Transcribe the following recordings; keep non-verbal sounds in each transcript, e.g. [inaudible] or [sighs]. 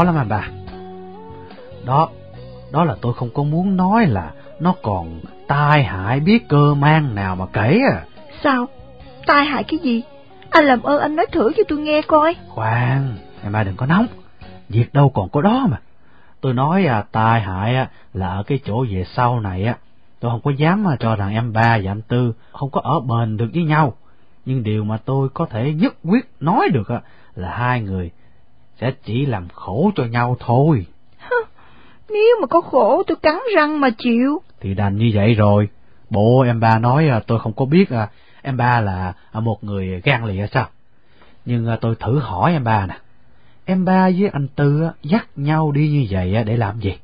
khó lắm anh bà. Đó, đó là tôi không có muốn nói là nó còn tai hại biết cơ mang nào mà kể à. Sao? Tai hại cái gì? Anh làm ơn anh nói thử cho tôi nghe coi. Khoan, em ba đừng có nóng. Việc đâu còn có đó mà. Tôi nói à, tai hại à, là ở cái chỗ về sau này á. Tôi không có dám mà cho rằng em ba và anh Tư không có ở bền được với nhau. Nhưng điều mà tôi có thể nhất quyết nói được á, là hai người sẽ chỉ làm khổ cho nhau thôi. Nếu mà có khổ tôi cắn răng mà chịu. Thì đành như vậy rồi. Bộ em ba nói à, tôi không có biết à, em ba là à, một người gan lì sao? Nhưng tôi thử hỏi em ba nè. Em ba với anh Tư dắt nhau đi như vậy để làm gì?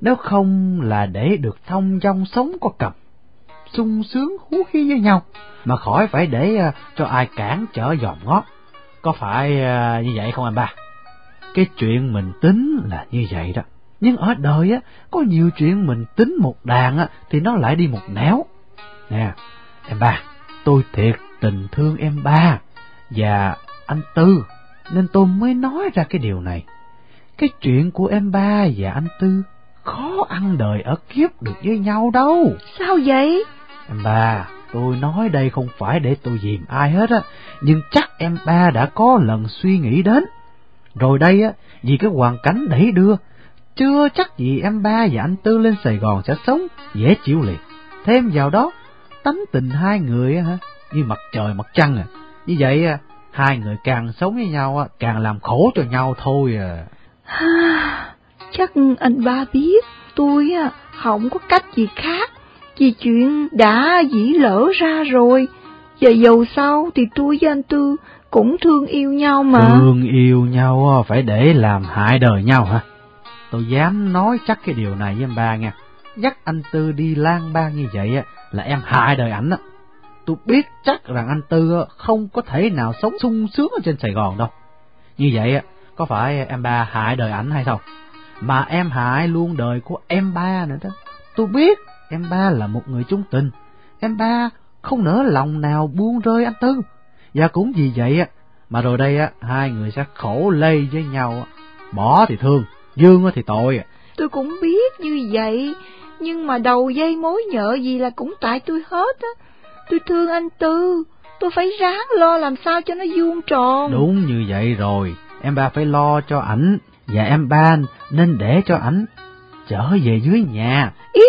Nếu không là để được thông trong sống có cầm, sung sướng hú khí với nhau, mà khỏi phải để cho ai cản trở dòm ngót. Có phải như vậy không em ba? Cái chuyện mình tính là như vậy đó. Nhưng ở đời á, có nhiều chuyện mình tính một đàn á, thì nó lại đi một nẻo. Nè, em ba, tôi thiệt tình thương em ba, và anh Tư, nên tôi mới nói ra cái điều này. Cái chuyện của em ba và anh Tư khó ăn đời ở kiếp được với nhau đâu. Sao vậy? Em ba, tôi nói đây không phải để tôi dìm ai hết á, nhưng chắc em ba đã có lần suy nghĩ đến. Rồi đây á, vì cái hoàn cảnh đẩy đưa, chưa chắc gì em ba và anh Tư lên Sài Gòn sẽ sống dễ chịu liền. Thêm vào đó, tánh tình hai người á, như mặt trời mặt trăng à. Như vậy hai người càng sống với nhau á, càng làm khổ cho nhau thôi à. chắc anh ba biết tôi á, không có cách gì khác vì chuyện đã dĩ lỡ ra rồi. Và dầu sau thì tôi với anh Tư cũng thương yêu nhau mà. Thương yêu nhau phải để làm hại đời nhau hả? Tôi dám nói chắc cái điều này với em ba nha. Dắt anh Tư đi lang bang như vậy là em hại đời ảnh á. Tôi biết chắc rằng anh Tư không có thể nào sống sung sướng ở trên Sài Gòn đâu. Như vậy có phải em ba hại đời ảnh hay không? Mà em hại luôn đời của em ba nữa đó. Tôi biết em ba là một người trung tình. Em ba không nỡ lòng nào buông rơi anh Tư. Và cũng vì vậy mà rồi đây hai người sẽ khổ lây với nhau. Bỏ thì thương, Dương thì tội. Tôi cũng biết như vậy, nhưng mà đầu dây mối nhợ gì là cũng tại tôi hết á. Tôi thương anh Tư, tôi phải ráng lo làm sao cho nó vuông tròn. Đúng như vậy rồi, em ba phải lo cho ảnh, và em ba nên để cho ảnh trở về dưới nhà. Ý,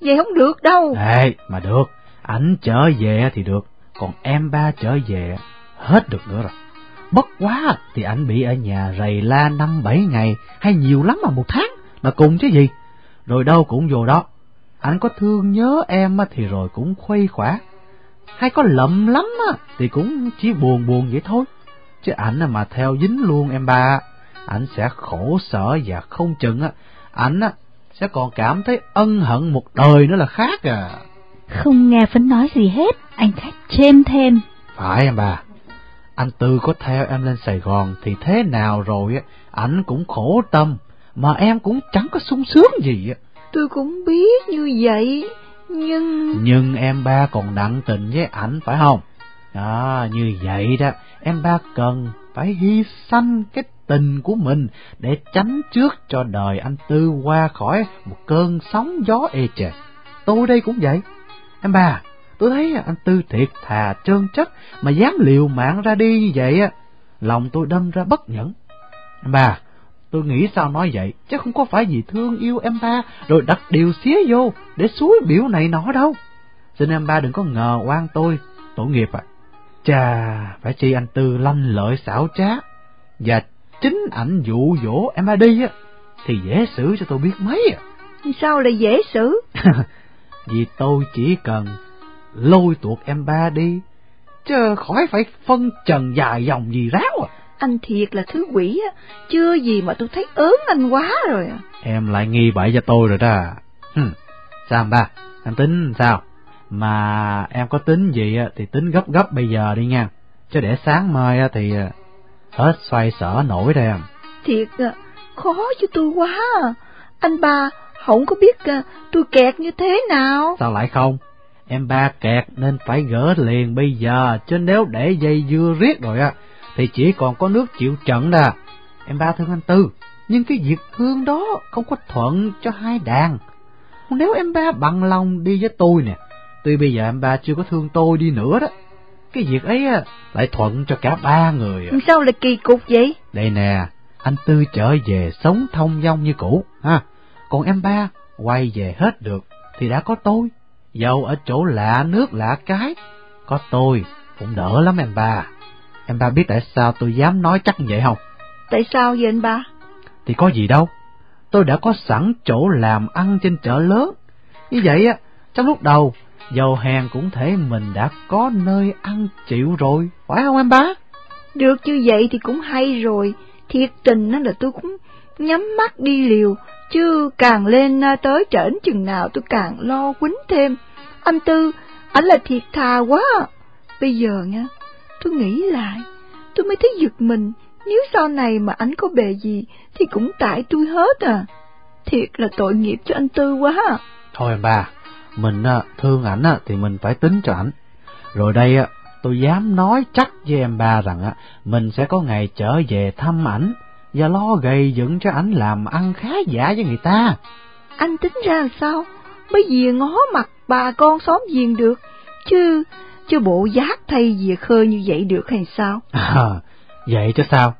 vậy không được đâu. Ê, mà được, ảnh trở về thì được, còn em ba trở về hết được nữa rồi. Bất quá thì anh bị ở nhà rầy la năm bảy ngày hay nhiều lắm mà một tháng là cùng chứ gì. Rồi đâu cũng vô đó. Anh có thương nhớ em thì rồi cũng khuây khỏa. Hay có lậm lắm thì cũng chỉ buồn buồn vậy thôi. Chứ ảnh mà theo dính luôn em ba, ảnh sẽ khổ sở và không chừng á, ảnh sẽ còn cảm thấy ân hận một đời nữa là khác à. Không nghe Phấn nói gì hết, anh khách trên thêm. Phải em bà, anh Tư có theo em lên Sài Gòn thì thế nào rồi á, ảnh cũng khổ tâm, mà em cũng chẳng có sung sướng gì á. Tôi cũng biết như vậy, nhưng... Nhưng em ba còn nặng tình với ảnh phải không? À, như vậy đó, em ba cần phải hy sanh cái tình của mình để tránh trước cho đời anh Tư qua khỏi một cơn sóng gió ê chề. Tôi đây cũng vậy. Em ba, Tôi thấy anh Tư thiệt thà trơn chất mà dám liều mạng ra đi như vậy á, lòng tôi đâm ra bất nhẫn. Em ba, tôi nghĩ sao nói vậy, chứ không có phải vì thương yêu em ba rồi đặt điều xía vô để suối biểu này nọ đâu. Xin em ba đừng có ngờ oan tôi, tổ nghiệp à. Chà, phải chi anh Tư lanh lợi xảo trá, và chính ảnh dụ dỗ em ba đi á, thì dễ xử cho tôi biết mấy à. Sao lại dễ xử? [laughs] vì tôi chỉ cần lôi tuột em ba đi, chứ khỏi phải phân trần dài dòng gì ráo à. Anh thiệt là thứ quỷ á, chưa gì mà tôi thấy ớn anh quá rồi à. Em lại nghi bậy cho tôi rồi đó. Hừm, sao ba, em tính sao? Mà em có tính gì thì tính gấp gấp bây giờ đi nha, chứ để sáng mai thì à, hết xoay sở nổi đây em. Thiệt à, khó cho tôi quá à. Anh ba không có biết à, tôi kẹt như thế nào. Sao lại không? Em ba kẹt nên phải gỡ liền bây giờ, chứ nếu để dây dưa riết rồi á, thì chỉ còn có nước chịu trận đó. em ba thương anh Tư, nhưng cái việc thương đó không có thuận cho hai đàn. Nếu em ba bằng lòng đi với tôi nè, tuy bây giờ em ba chưa có thương tôi đi nữa đó, cái việc ấy lại thuận cho cả ba người. Sao lại kỳ cục vậy? Đây nè, anh Tư trở về sống thông dong như cũ, ha. Còn em ba quay về hết được thì đã có tôi, dầu ở chỗ lạ nước lạ cái, có tôi cũng đỡ lắm em ba. Em ba biết tại sao tôi dám nói chắc như vậy không? Tại sao vậy anh ba? Thì có gì đâu, tôi đã có sẵn chỗ làm ăn trên chợ lớn. Như vậy á, trong lúc đầu, giàu hèn cũng thể mình đã có nơi ăn chịu rồi, phải không em ba? Được như vậy thì cũng hay rồi, thiệt tình là tôi cũng nhắm mắt đi liều, chứ càng lên à, tới trển chừng nào tôi càng lo quýnh thêm. Anh Tư, anh là thiệt thà quá. Bây giờ nha, tôi nghĩ lại, tôi mới thấy giật mình, nếu sau này mà anh có bề gì thì cũng tại tôi hết à. Thiệt là tội nghiệp cho anh Tư quá. Thôi em ba, mình à, thương ảnh à, thì mình phải tính cho ảnh. Rồi đây tôi dám nói chắc với em ba rằng mình sẽ có ngày trở về thăm ảnh và lo gầy dựng cho ảnh làm ăn khá giả với người ta. Anh tính ra sao? Mới về ngó mặt bà con xóm giềng được, chứ chứ bộ giác thay về khơi như vậy được hay sao? À, vậy chứ sao?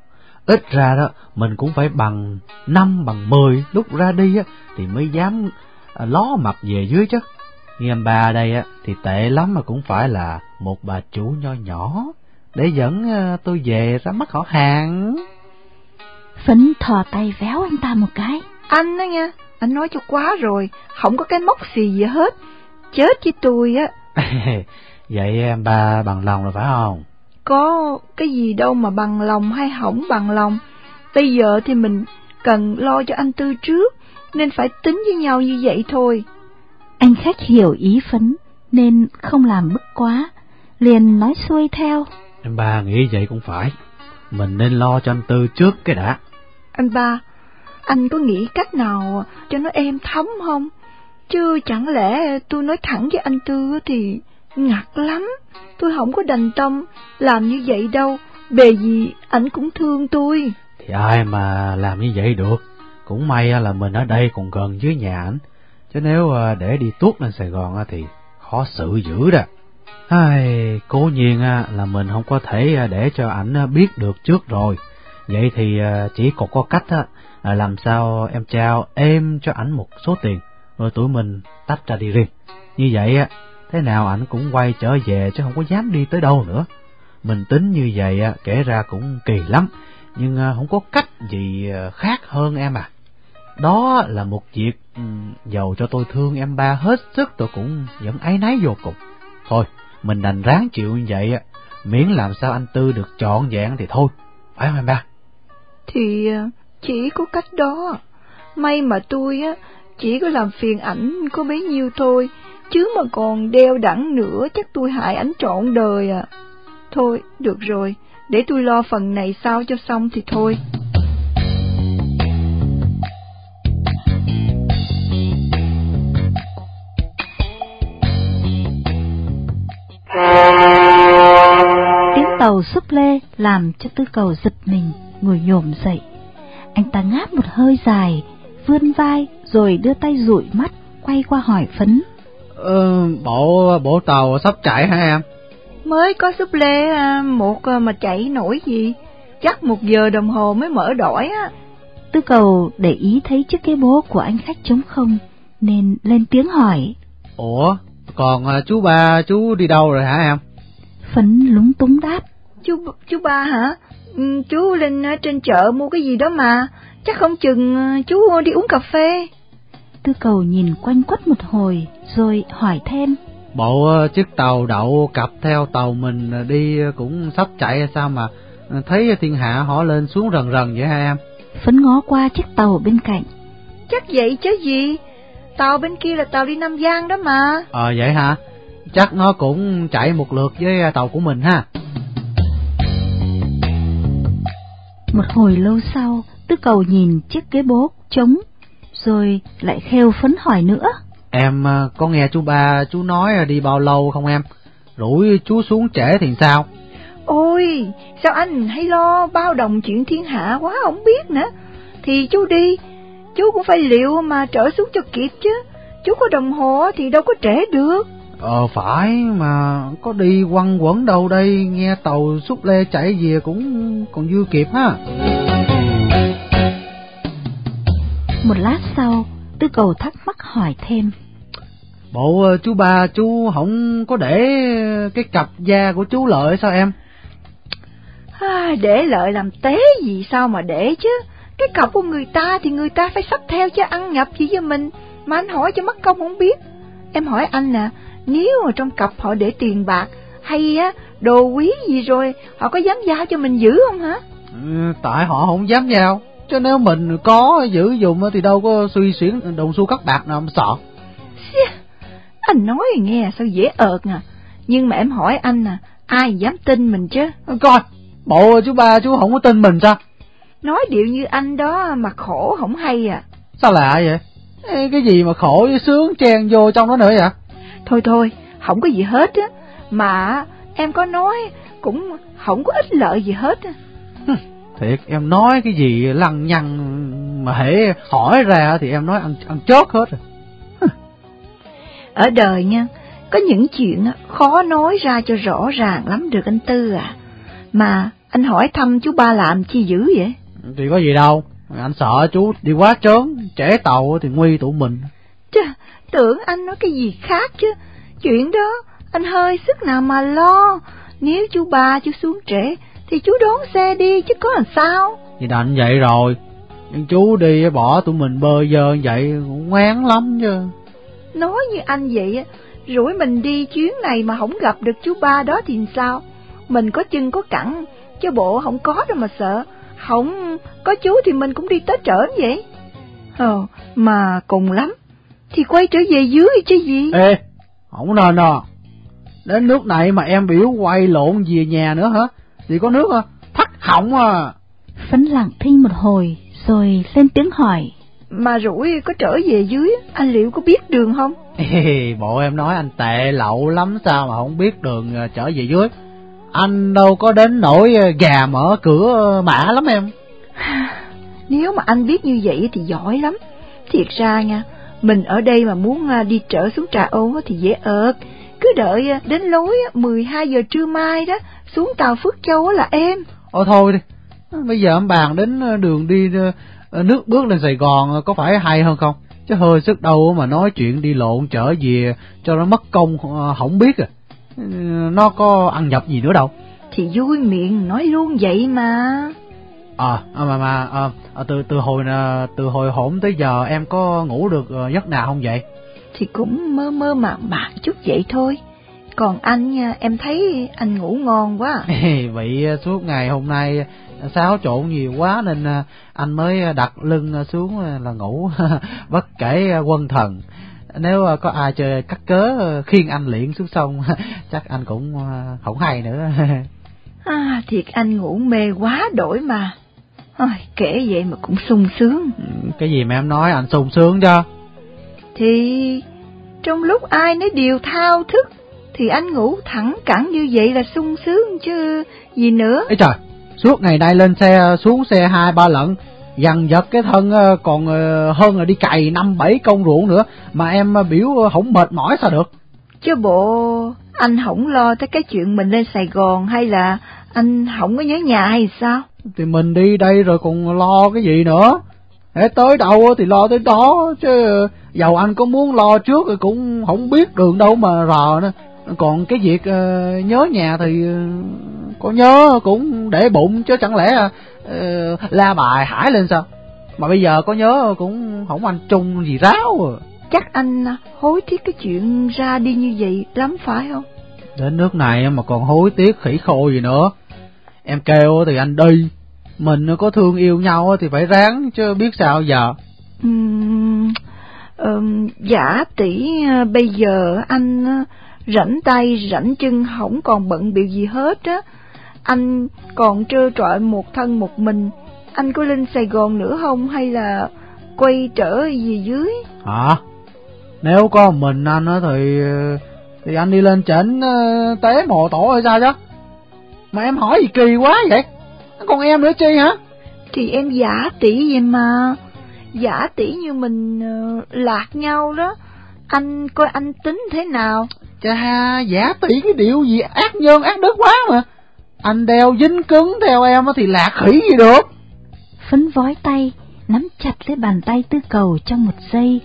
Ít ra đó, mình cũng phải bằng năm bằng mười lúc ra đi á, thì mới dám à, ló mặt về dưới chứ. Em ba đây á, thì tệ lắm mà cũng phải là một bà chủ nho nhỏ, để dẫn à, tôi về ra mắt họ hàng. Phấn thò tay véo anh ta một cái. Anh đó nha, anh nói cho quá rồi, không có cái móc xì gì hết. Chết với tôi á. [laughs] Vậy em ba bằng lòng rồi phải không? Có cái gì đâu mà bằng lòng hay hỏng bằng lòng. Bây giờ thì mình cần lo cho anh Tư trước, nên phải tính với nhau như vậy thôi. Anh khách hiểu ý phấn, nên không làm bức quá, liền nói xuôi theo. Em ba nghĩ vậy cũng phải, mình nên lo cho anh Tư trước cái đã. Anh ba, anh có nghĩ cách nào cho nó êm thấm không? Chứ chẳng lẽ tôi nói thẳng với anh Tư thì ngặt lắm, tôi không có đành tâm làm như vậy đâu, bề gì ảnh cũng thương tôi. Thì ai mà làm như vậy được, cũng may là mình ở đây còn gần dưới nhà ảnh, chứ nếu à, để đi tuốt lên Sài Gòn thì khó xử dữ đó. Ai, cố nhiên là mình không có thể à, để cho ảnh à, biết được trước rồi, vậy thì à, chỉ còn có cách á à, làm sao em trao em cho ảnh một số tiền, rồi tụi mình tách ra đi riêng. Như vậy á, thế nào ảnh cũng quay trở về chứ không có dám đi tới đâu nữa. Mình tính như vậy á kể ra cũng kỳ lắm, nhưng à, không có cách gì khác hơn em à. Đó là một việc ừ, giàu cho tôi thương em ba hết sức tôi cũng vẫn áy náy vô cùng. Thôi, mình đành ráng chịu như vậy, á miễn làm sao anh Tư được trọn vẹn thì thôi, phải không em ba? Thì ờ, chỉ có cách đó. May mà tôi á chỉ có làm phiền ảnh có bấy nhiêu thôi, chứ mà còn đeo đẳng nữa chắc tôi hại ảnh trọn đời à. Thôi, được rồi, để tôi lo phần này sao cho xong thì thôi. Tiếng tàu xúc lê làm cho tư cầu giật mình, ngồi nhổm dậy. Anh ta ngáp một hơi dài, vươn vai rồi đưa tay dụi mắt, quay qua hỏi phấn. Ờ, bộ bộ tàu sắp chạy hả em? Mới có súp lê à, một à, mà chạy nổi gì, chắc một giờ đồng hồ mới mở đổi á. Tư cầu để ý thấy chiếc cái bố của anh khách trống không, nên lên tiếng hỏi. Ủa, còn à, chú ba chú đi đâu rồi hả em? Phấn lúng túng đáp. Chú chú ba hả? Ừ, chú lên trên chợ mua cái gì đó mà, chắc không chừng chú đi uống cà phê. Tư cầu nhìn quanh quất một hồi, rồi hỏi thêm. Bộ chiếc tàu đậu cặp theo tàu mình đi cũng sắp chạy sao mà thấy thiên hạ họ lên xuống rần rần vậy hả em? Phấn ngó qua chiếc tàu bên cạnh. Chắc vậy chứ gì, tàu bên kia là tàu đi Nam Giang đó mà. Ờ vậy hả? Chắc nó cũng chạy một lượt với tàu của mình ha. Một hồi lâu sau, tư cầu nhìn chiếc ghế bố trống, rồi lại khêu phấn hỏi nữa. Em có nghe chú ba chú nói đi bao lâu không em? Rủi chú xuống trễ thì sao? Ôi, Ôi, sao anh hay lo bao đồng chuyện thiên hạ quá không biết nữa. Thì chú đi, chú cũng phải liệu mà trở xuống cho kịp chứ. Chú có đồng hồ thì đâu có trễ được. Ờ phải mà có đi quăng quẩn đâu đây nghe tàu xúc lê chạy về cũng còn dư kịp ha. Một lát sau, Tư cầu thắc mắc hỏi thêm. Bộ ờ, chú ba chú không có để cái cặp da của chú lợi sao em? À, để lợi làm tế gì sao mà để chứ. Cái cặp của người ta thì người ta phải sắp theo chứ ăn nhập gì cho mình. Mà anh hỏi cho mất công không biết. Em hỏi anh nè, nếu mà trong cặp họ để tiền bạc hay á đồ quý gì rồi, họ có dám giao cho mình giữ không hả? Ừ, tại họ không dám giao. Chứ nếu mình có giữ dùng thì đâu có suy xuyển đồng xu cắt bạc nào mà sợ. Anh nói nghe sao dễ ợt à. Nhưng mà em hỏi anh à, ai dám tin mình chứ? Coi, bộ chú ba chú không có tin mình sao? Nói điệu như anh đó mà khổ không hay à. Sao lạ vậy? Ê, cái gì mà khổ với sướng chen vô trong đó nữa vậy? Thôi thôi, không có gì hết á. Mà em có nói cũng không có ích lợi gì hết á. Thiệt, em nói cái gì lăng nhăng mà hễ hỏi ra thì em nói ăn ăn chốt hết rồi. Ở đời nha, có những chuyện khó nói ra cho rõ ràng lắm được anh Tư à. Mà anh hỏi thăm chú ba làm chi dữ vậy? Thì có gì đâu, anh sợ chú đi quá trớn, trễ tàu thì nguy tụi mình. Chà, tưởng anh nói cái gì khác chứ. Chuyện đó, anh hơi sức nào mà lo. Nếu chú ba chú xuống trễ, thì chú đón xe đi chứ có làm sao. Thì đành vậy rồi, nhưng chú đi bỏ tụi mình bơ dơ vậy cũng ngoan lắm chứ. Nói như anh vậy, rủi mình đi chuyến này mà không gặp được chú ba đó thì sao? Mình có chân có cẳng, chứ bộ không có đâu mà sợ. Không có chú thì mình cũng đi tới trởn vậy. Ờ, mà cùng lắm, thì quay trở về dưới chứ gì. Ê, không nên à. Đến nước này mà em biểu quay lộn về nhà nữa hả? Thì có nước à? Thắt họng à. Phấn lặng thinh một hồi, rồi lên tiếng hỏi. Mà rủi có trở về dưới, anh liệu có biết đường không? Ê, bộ em nói anh tệ lậu lắm sao mà không biết đường à, trở về dưới. Anh đâu có đến nỗi à, gà mở cửa mã lắm em. [sighs] Nếu mà anh biết như vậy thì giỏi lắm. Thiệt ra nha, mình ở đây mà muốn à, đi trở xuống Trà Ôn thì dễ ợt. Cứ đợi đến lối 12 giờ trưa mai đó, xuống tàu Phước Châu là em. Ồ thôi đi, bây giờ em bàn đến đường đi nước bước lên Sài Gòn có phải hay hơn không? Chứ hơi sức đâu mà nói chuyện đi lộn trở về cho nó mất công không biết à. Nó có ăn nhập gì nữa đâu. Thì vui miệng nói luôn vậy mà. À, mà mà à, từ từ hồi từ hồi hổm tới giờ em có ngủ được giấc nào không vậy? Thì cũng mơ mơ màng màng chút vậy thôi. Còn anh nha, em thấy anh ngủ ngon quá. [laughs] Vậy suốt ngày hôm nay xáo trộn nhiều quá nên anh mới đặt lưng xuống là ngủ [laughs] bất kể quân thần. Nếu có ai chơi cắt cớ khiên anh liễn xuống sông [laughs] chắc anh cũng không hay nữa. À, thiệt anh ngủ mê quá đổi mà. Ôi, kể vậy mà cũng sung sướng. Cái gì mà em nói anh sung sướng cho? Thì trong lúc ai nấy đều thao thức thì anh ngủ thẳng cẳng như vậy là sung sướng chứ gì nữa. Ê trời, suốt ngày nay lên xe xuống xe hai ba lần, dằn vật cái thân còn hơn là đi cày năm bảy công ruộng nữa mà em biểu không mệt mỏi sao được. Chứ bộ anh không lo tới cái chuyện mình lên Sài Gòn hay là anh không có nhớ nhà hay sao? Thì mình đi đây rồi còn lo cái gì nữa. Hễ tới đâu thì lo tới đó chứ dầu anh có muốn lo trước thì cũng không biết đường đâu mà rò nữa. Còn cái việc uh, nhớ nhà thì uh, có nhớ cũng để bụng chứ chẳng lẽ uh, la bài hải lên sao? Mà bây giờ có nhớ cũng không ăn chung gì ráo à. Chắc anh hối tiếc cái chuyện ra đi như vậy lắm phải không? Đến nước này mà còn hối tiếc khỉ khô gì nữa. Em kêu thì anh đi, mình có thương yêu nhau thì phải ráng chứ biết sao giờ. Uhm, um, giả tỷ bây giờ anh rảnh tay rảnh chân không còn bận biểu gì hết á. Anh còn trơ trọi một thân một mình, anh có lên Sài Gòn nữa không hay là quay trở về dưới? Hả? Nếu có mình anh á thì thì anh đi lên trển tế mộ tổ hay sao chứ? Mà em hỏi gì kỳ quá vậy? Còn em nữa chi hả? Thì em giả tỷ vậy mà. Giả tỷ như mình uh, lạc nhau đó. Anh coi anh tính thế nào? Chà, giả tỷ cái điệu gì ác nhân ác đức quá mà. Anh đeo dính cứng theo em thì lạc khỉ gì được. Phấn vói tay, nắm chặt lấy bàn tay tư cầu trong một giây,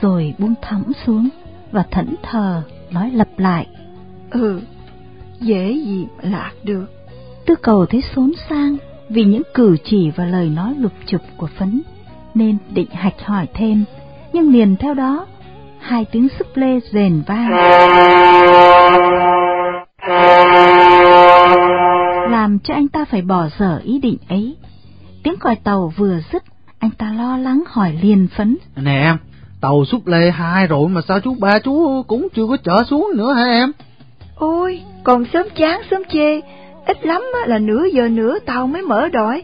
rồi buông thõng xuống và thẫn thờ nói lặp lại. Ừ, dễ gì mà lạc được. Tư cầu thấy xốn sang vì những cử chỉ và lời nói lục chụp của Phấn, nên định hạch hỏi thêm, nhưng liền theo đó, hai tiếng súp lê rền vang. Làm cho anh ta phải bỏ dở ý định ấy. Tiếng còi tàu vừa dứt, anh ta lo lắng hỏi liền Phấn. Nè em, tàu súp lê hai rồi mà sao chú ba chú cũng chưa có chở xuống nữa hả em? Ôi, còn sớm chán sớm chê, ít lắm là nửa giờ nữa tàu mới mở đội.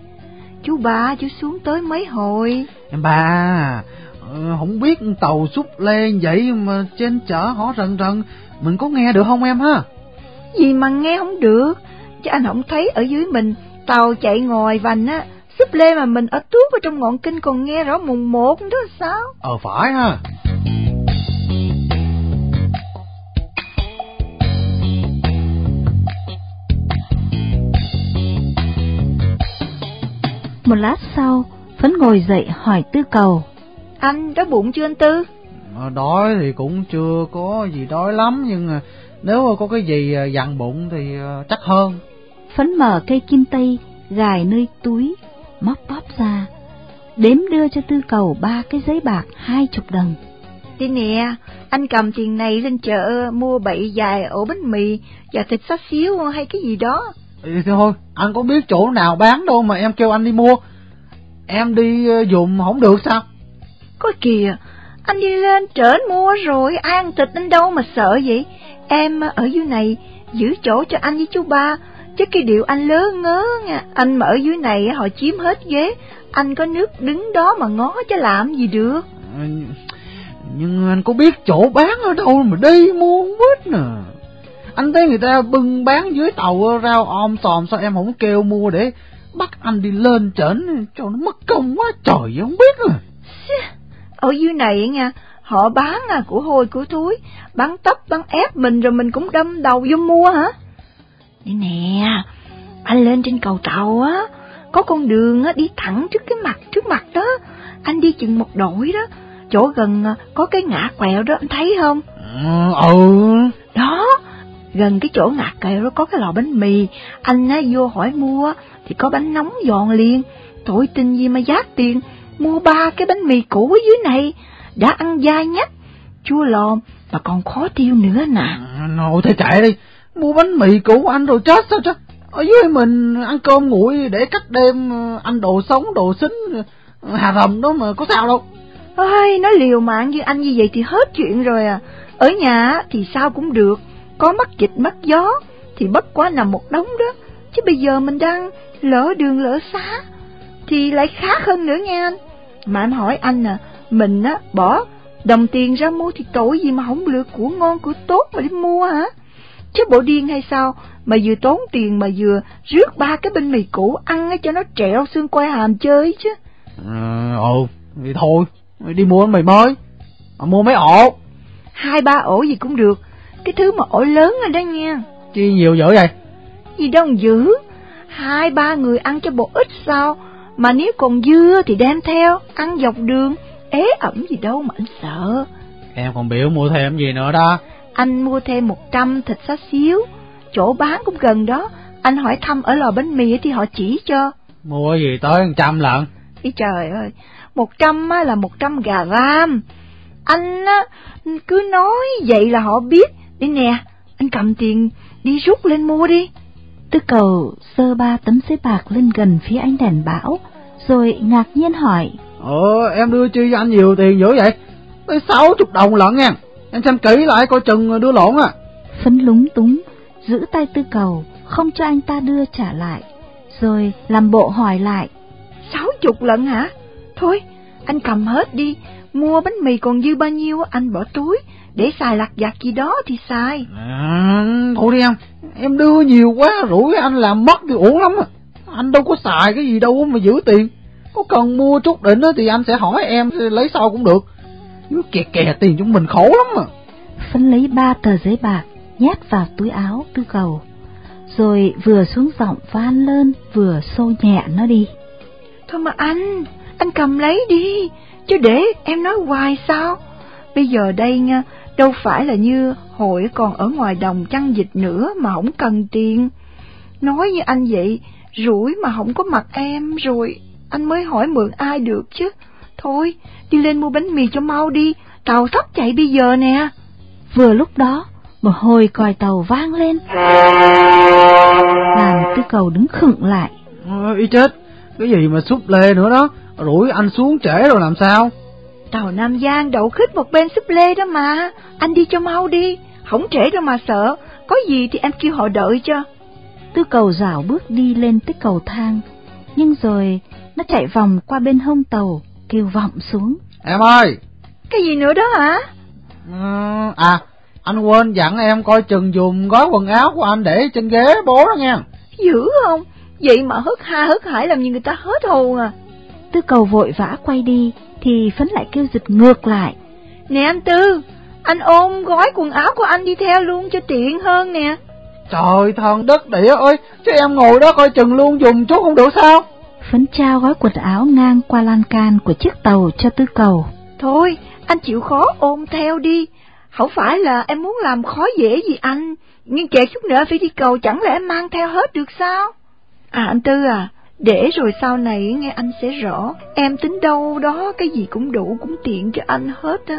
Chú ba chú xuống tới mấy hồi. Em ba, ờ, không biết tàu súp lê vậy mà trên chở họ rần rần, mình có nghe được không em ha? Gì mà nghe không được, chứ anh không thấy ở dưới mình tàu chạy ngồi vành á, súp lê mà mình ở tuốt ở trong ngọn kinh còn nghe rõ mùng một đó sao? Ờ phải ha. Một lát sau, Phấn ngồi dậy hỏi Tư Cầu. Anh đói bụng chưa anh Tư? Ờ, đói thì cũng chưa có gì đói lắm, nhưng mà nếu có cái gì ờ, dặn bụng thì ờ, chắc hơn. Phấn mở cây kim tây, gài nơi túi, móc bóp ra, đếm đưa cho Tư Cầu ba cái giấy bạc hai chục đồng. Đi nè, anh cầm tiền này lên chợ mua bậy dài ổ bánh mì và thịt xá xíu hay cái gì đó. Thì thôi, anh có biết chỗ nào bán đâu mà em kêu anh đi mua. Em đi ờ, dùng không được sao? Có kìa, anh đi lên trển mua rồi, ai ăn thịt anh đâu mà sợ vậy. Em ở dưới này, giữ chỗ cho anh với chú ba, chứ cái điệu anh lớn ngớ nha. Anh mà ở dưới này họ chiếm hết ghế, anh có nước đứng đó mà ngó chứ làm gì được. Ờ, Nhưng anh có biết chỗ bán ở đâu mà đi mua không biết nè. Anh thấy người ta bưng bán dưới tàu rau om sòm sao em không kêu mua để bắt anh đi lên trển cho nó mất công quá trời không biết rồi. Ở dưới này nha, họ bán à, của hôi của thúi, bán tấp bán ép mình rồi mình cũng đâm đầu vô mua hả? Đây nè, anh lên trên cầu tàu á, có con đường á, đi thẳng trước cái mặt trước mặt đó, anh đi chừng một đội đó, chỗ gần à, có cái ngã quẹo đó anh thấy không? Ừ, ừ. Đó, gần cái chỗ ngã quẹo đó có cái lò bánh mì, anh á, vô hỏi mua thì có bánh nóng giòn liền, tội tình gì mà giá tiền, mua ba cái bánh mì cũ ở dưới này, đã ăn dai nhách, chua lòm mà còn khó tiêu nữa nè. Nội thôi chạy đi, mua bánh mì cũ anh rồi chết sao chứ? Ở dưới mình ăn cơm nguội để cách đêm ăn đồ sống, đồ xính, hà rầm đó mà có sao đâu. Ôi, nói liều mạng như anh như vậy thì hết chuyện rồi à. Ở nhà thì sao cũng được, có mắc dịch mắc gió thì bất quá nằm một đống đó. Chứ bây giờ mình đang lỡ đường lỡ xá thì lại khác hơn nữa nha anh. Mà em hỏi anh à, mình á bỏ đồng tiền ra mua thì tội gì mà không lựa của ngon của tốt mà đi mua hả? Chứ bộ điên hay sao mà vừa tốn tiền mà vừa rước ba cái bánh mì cũ ăn cho nó trẹo xương quai hàm chơi chứ. Ờ, ừ, thì thôi, đi mua bánh mì mới. Mà mua mấy ổ. Hai ba ổ gì cũng được, cái thứ mà ổ lớn rồi đó nha. Chi nhiều dữ vậy? Gì đâu dữ, hai ba người ăn cho bộ ít sao, mà nếu còn dưa thì đem theo, ăn dọc đường, ế ẩm gì đâu mà anh sợ. Em còn biểu mua thêm gì nữa đó. Anh mua thêm một trăm thịt xá xíu, chỗ bán cũng gần đó, anh hỏi thăm ở lò bánh mì thì họ chỉ cho. Mua gì tới 100 lận. Ý trời ơi, một trăm là một trăm gà ram. Anh á, cứ nói vậy là họ biết. Đi nè, anh cầm tiền đi rút lên mua đi. Tư cầu sơ ba tấm giấy bạc lên gần phía ánh đèn bão, rồi ngạc nhiên hỏi. Ờ, em đưa chi cho anh nhiều tiền dữ vậy? Tới 60 đồng lận nha. Em xem kỹ lại coi chừng đưa lộn à. Phấn lúng túng, giữ tay tư cầu, không cho anh ta đưa trả lại, rồi làm bộ hỏi lại. Sáu chục lận hả? Thôi, anh cầm hết đi, mua bánh mì còn dư bao nhiêu anh bỏ túi, để xài lặt vặt gì đó thì xài. À, thôi đi em, em đưa nhiều quá rủi anh làm mất thì uổng lắm à. Anh đâu có xài cái gì đâu mà giữ tiền. Có cần mua chút đỉnh thì anh sẽ hỏi em lấy sau cũng được. Chứ kè kè tiền chúng mình khổ lắm mà. Phấn lấy ba tờ giấy bạc, nhét vào túi áo tư cầu. Rồi vừa xuống giọng van lên, vừa xô nhẹ nó đi. Thôi mà anh, anh cầm lấy đi, chứ để em nói hoài sao? Bây giờ đây nha, đâu phải là như hội còn ở ngoài đồng chăn dịch nữa mà không cần tiền. Nói như anh vậy, rủi mà không có mặt em rồi, anh mới hỏi mượn ai được chứ. Thôi, đi lên mua bánh mì cho mau đi, tàu sắp chạy bây giờ nè. Vừa lúc đó, một hồi còi tàu vang lên. Làm tư cầu đứng khựng lại. Ôi, ý chết, cái gì mà súp lê nữa đó, rủi anh xuống trễ rồi làm sao? Tàu Nam Giang đậu khích một bên súp lê đó mà, anh đi cho mau đi, không trễ đâu mà sợ, có gì thì em kêu họ đợi cho. Tư cầu rảo bước đi lên tới cầu thang, nhưng rồi nó chạy vòng qua bên hông tàu, kêu vọng xuống. Em ơi! Cái gì nữa đó hả? Ừ, à, anh quên dặn em coi chừng dùng gói quần áo của anh để trên ghế bố đó nha. Dữ không? Vậy mà hớt ha hớt hải làm như người ta hết hồn à. Tư cầu vội vã quay đi, thì Phấn lại kêu giật ngược lại. Nè anh Tư, anh ôm gói quần áo của anh đi theo luôn cho tiện hơn nè. Trời thần đất địa ơi, chứ em ngồi đó coi chừng luôn dùng chút không được sao? Phấn trao gói quần áo ngang qua lan can của chiếc tàu cho tư cầu. Thôi, anh chịu khó ôm theo đi. Không phải là em muốn làm khó dễ gì anh, nhưng kẹt chút nữa phải đi cầu chẳng lẽ em mang theo hết được sao? À anh Tư à, để rồi sau này nghe anh sẽ rõ, em tính đâu đó cái gì cũng đủ cũng tiện cho anh hết á.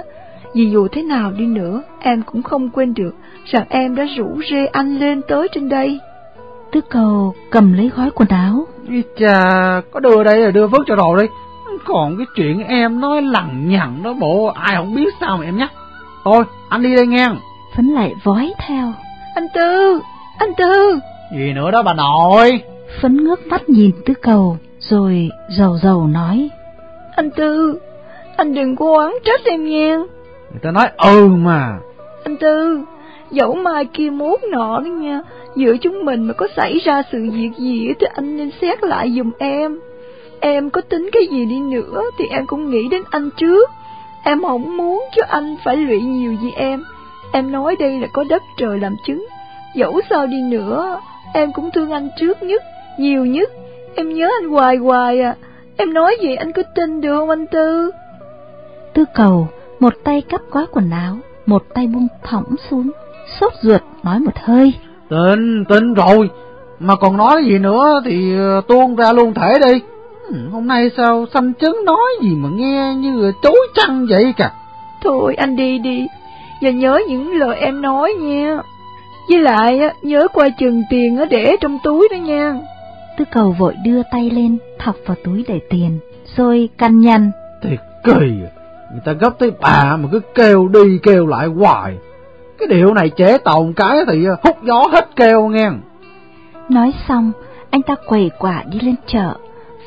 Vì dù thế nào đi nữa, em cũng không quên được rằng em đã rủ rê anh lên tới trên đây. Tư cầu cầm lấy gói quần áo. Ý chà, có đưa đây là đưa vớt cho rồi đi. Còn cái chuyện em nói lằng nhằng đó bộ ai không biết sao mà em nhắc. Thôi, anh đi đây nghe. Phấn lại vói theo. Anh Tư, anh Tư. Gì nữa đó bà nội. Phấn ngước mắt nhìn tư cầu, rồi dầu dầu nói. Anh Tư, anh đừng có oán trách em nha. Người ta nói ừ mà. Anh Tư, dẫu mai kia mốt nọ đó nha, giữa chúng mình mà có xảy ra sự việc gì thì anh nên xét lại giùm em. Em có tính cái gì đi nữa thì em cũng nghĩ đến anh trước. Em không muốn cho anh phải lụy nhiều gì em. Em nói đây là có đất trời làm chứng. Dẫu sao đi nữa, em cũng thương anh trước nhất, nhiều nhất. Em nhớ anh hoài hoài à. Em nói gì anh có tin được không anh Tư? Tư cầu, một tay cắp gói quần áo, một tay buông thõng xuống, sốt ruột nói một hơi. Tin, tin rồi, mà còn nói gì nữa thì tuôn ra luôn thể đi. Hôm nay sao xanh trứng nói gì mà nghe như chối trăng vậy cả. Thôi anh đi đi, và nhớ những lời em nói nha. Với lại nhớ qua chừng tiền để trong túi đó nha. Tư cầu vội đưa tay lên, thọc vào túi để tiền, rồi căn nhằn. Thiệt kỳ, người ta gấp tới bà mà cứ kêu đi kêu lại hoài. Cái điệu này chế tàu cái thì hút gió hết kêu nghe. Nói xong, anh ta quầy quả đi lên chợ,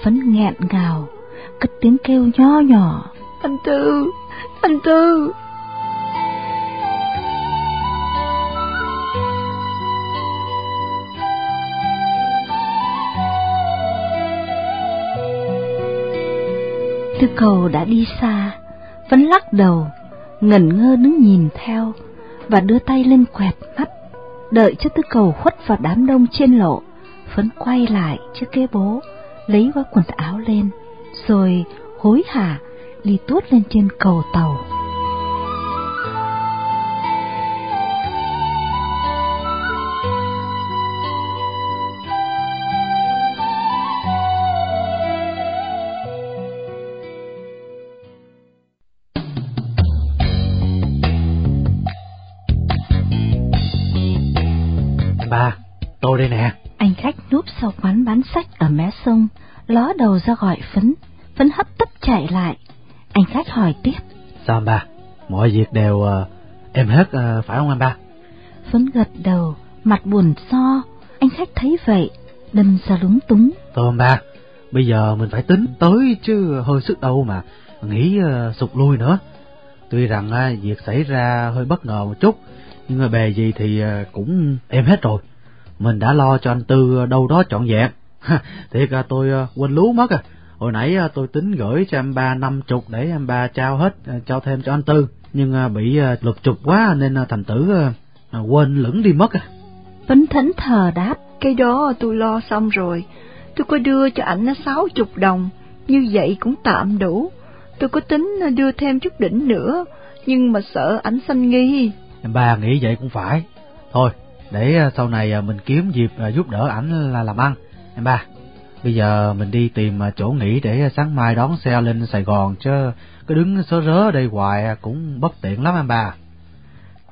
phấn nghẹn ngào, cất tiếng kêu nho nhỏ. Anh Tư, anh Tư. Tư cầu đã đi xa, vẫn lắc đầu, ngẩn ngơ đứng nhìn theo và đưa tay lên quẹt mắt, đợi cho tư cầu khuất vào đám đông trên lộ, phấn quay lại trước kế bố, lấy gói quần áo lên, rồi hối hả đi tuốt lên trên cầu tàu. Đây nè. Anh khách núp sau quán bán sách ở mé sông, ló đầu ra gọi Phấn, Phấn hấp tấp chạy lại. Anh khách hỏi tiếp. Sao ba, mọi việc đều uh, em hết uh, phải không anh ba? Phấn gật đầu, mặt buồn so, anh khách thấy vậy, đâm ra lúng túng. Thôi ba, bây giờ mình phải tính tới chứ hơi sức đâu mà, nghĩ uh, sụt lui nữa. Tuy rằng á, việc xảy ra hơi bất ngờ một chút, nhưng mà bề gì thì à, cũng êm hết rồi. Mình đã lo cho anh Tư đâu đó trọn vẹn. Thiệt à, tôi à, quên lú mất à. Hồi nãy à, tôi tính gửi cho em ba năm chục để em ba trao hết, trao thêm cho anh Tư. Nhưng bị lục chục quá nên thành tử quên lửng đi mất à. Phấn thẫn thờ đáp. Cái đó tôi lo xong rồi. Tôi có đưa cho ảnh sáu chục đồng, như vậy cũng tạm đủ. Tôi có tính đưa thêm chút đỉnh nữa, nhưng mà sợ ảnh sanh nghi. Em ba nghĩ vậy cũng phải. Thôi, để à, sau này à, mình kiếm dịp à, giúp đỡ ảnh là làm ăn. Em ba, bây giờ mình đi tìm chỗ nghỉ để sáng mai đón xe lên Sài Gòn chứ cứ đứng sớ rớ đây hoài cũng bất tiện lắm em ba.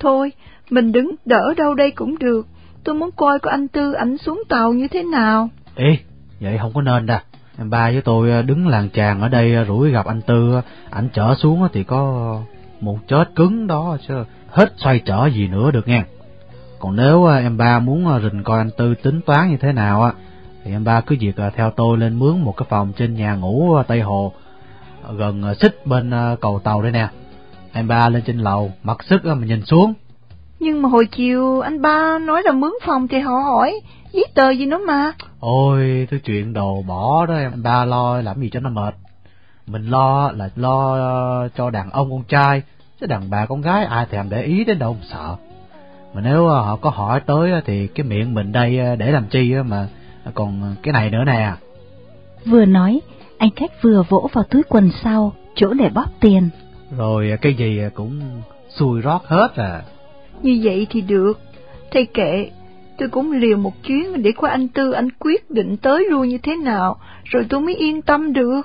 Thôi, mình đứng đỡ đâu đây cũng được. Tôi muốn coi có anh Tư ảnh xuống tàu như thế nào. Ê, vậy không có nên đâu. Em ba với tôi đứng làng chàng ở đây rủi gặp anh Tư, ảnh chở xuống thì có một chết cứng đó chứ hết xoay trở gì nữa được nghe. Còn nếu à, em ba muốn à, rình coi anh Tư tính toán như thế nào á, thì em ba cứ việc à, theo tôi lên mướn một cái phòng trên nhà ngủ Tây Hồ, gần xích bên cầu tàu đây nè. Em ba lên trên lầu, mặc sức mà nhìn xuống. Nhưng mà hồi chiều anh ba nói là mướn phòng thì họ hỏi, giấy tờ gì nữa mà. Ôi, thứ chuyện đồ bỏ đó em ba lo làm gì cho nó mệt. Mình lo là lo cho đàn ông con trai, chứ đàn bà con gái ai thèm để ý đến đâu mà sợ. Mà nếu ờ, họ có hỏi tới á, thì cái miệng mình đây ờ, để làm chi á mà còn cái này nữa nè. Vừa nói, anh khách vừa vỗ vào túi quần sau, chỗ để bóp tiền. Rồi cái gì cũng xui rót hết à. Như vậy thì được. Thầy kệ, tôi cũng liều một chuyến để coi anh Tư anh quyết định tới luôn như thế nào, rồi tôi mới yên tâm được.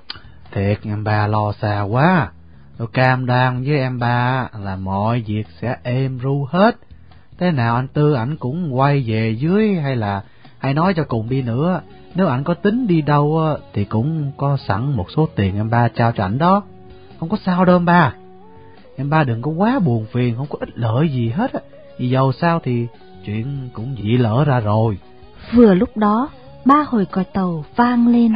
Thiệt em ba lo xa quá. Tôi cam đoan với em ba là mọi việc sẽ êm ru hết. Thế nào anh Tư ảnh cũng quay về dưới hay là hay nói cho cùng đi nữa. Nếu ảnh có tính đi đâu thì cũng có sẵn một số tiền em ba trao cho ảnh đó. Không có sao đâu em ba. Em ba đừng có quá buồn phiền, không có ích lợi gì hết á. Vì dầu sao thì chuyện cũng dị lỡ ra rồi. Vừa lúc đó, ba hồi còi tàu vang lên.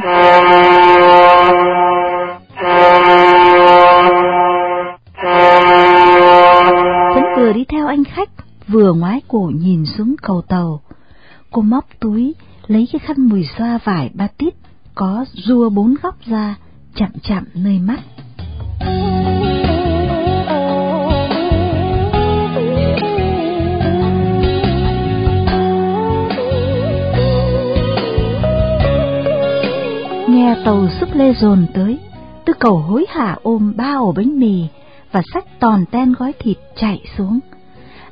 Phấn vừa đi theo anh khách, vừa ngoái cổ nhìn xuống cầu tàu. Cô móc túi, lấy cái khăn mùi xoa vải ba tít, có rua bốn góc ra, chậm chậm nơi mắt. Nghe tàu xúc lê dồn tới, tư cầu hối hả ôm ba ổ bánh mì và sách tòn ten gói thịt chạy xuống.